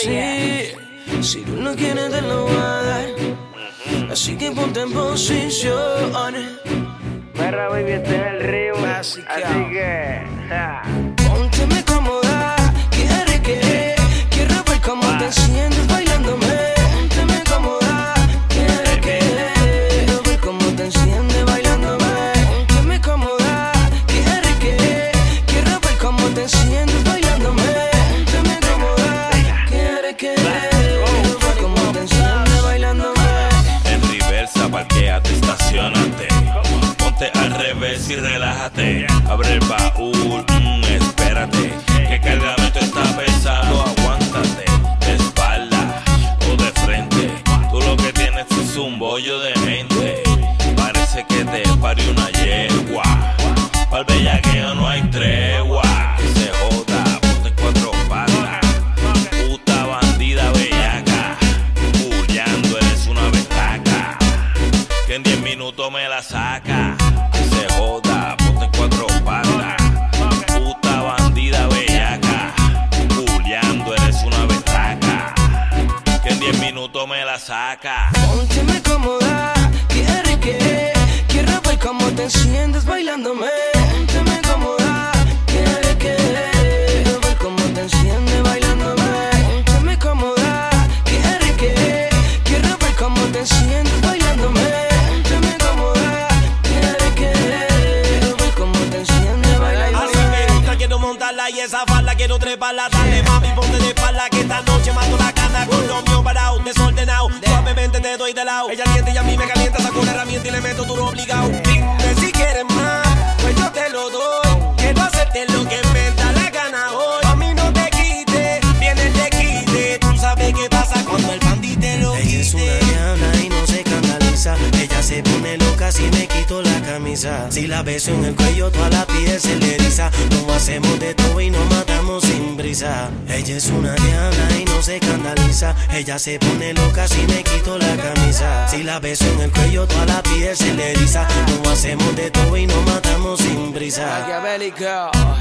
Sí, si tú no quieres te lo voy a dar. Mm-hmm. Así que ponte en posición. Perra baby, este es el río. Así que. minuto me la saca. Se joda, ponte cuatro patas. Puta bandida bellaca. Juliando, eres una bestaca. Que en diez minutos me la saca. esa falda, quiero treparla. Dale, mami, ponte de espalda, que esta noche mato la cana. Con lo mío parado, desordenado, suavemente te doy de lado. Ella siente y a mí me calienta, saco la herramienta y le meto duro obligado. Dime si quieres más, pues yo te lo doy. Quiero hacerte lo que me da la gana hoy. A mí no te quites, vienes te quite. Tú sabes qué pasa cuando el bandit te lo Ella quite. es y no se. Ella se pone loca si me quito la camisa. Si la beso en el cuello, toda la piel se le eriza. Ella es una diabla y no se escandaliza. Ella se pone loca si me quito la camisa. Si la beso en el cuello, toda la piel se le eriza. No hacemos de todo y nos matamos sin brisa.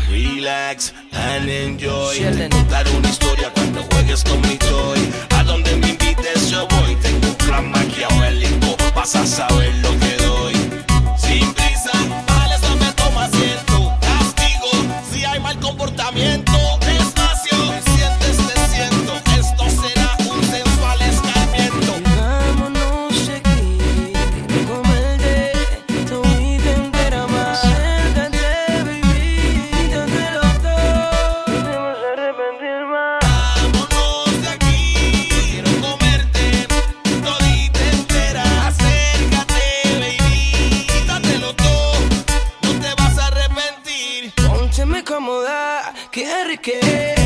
Relax and enjoy. Te contar una historia cuando juegues con mi toy. A donde me invites yo voy Quiere que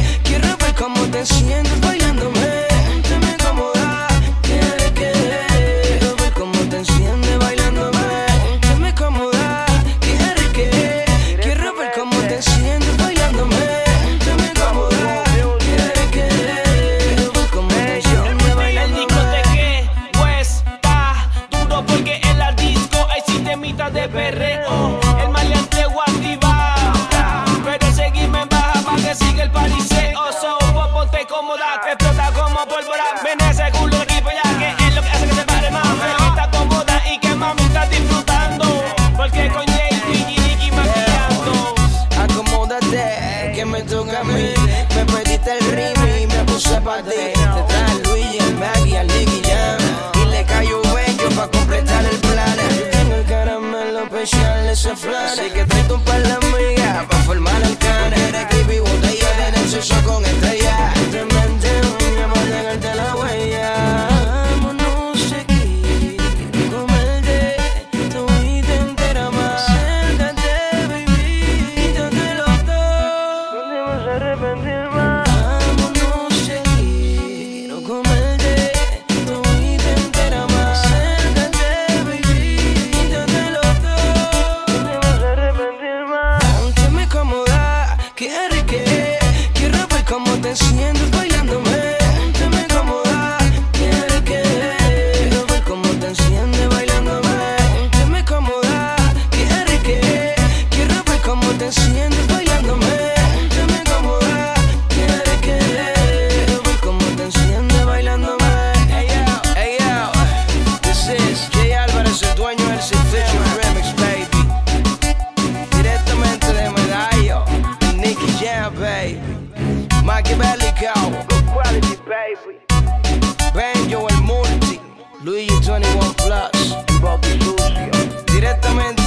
21 Blocks, Bobby Lucio. Directamente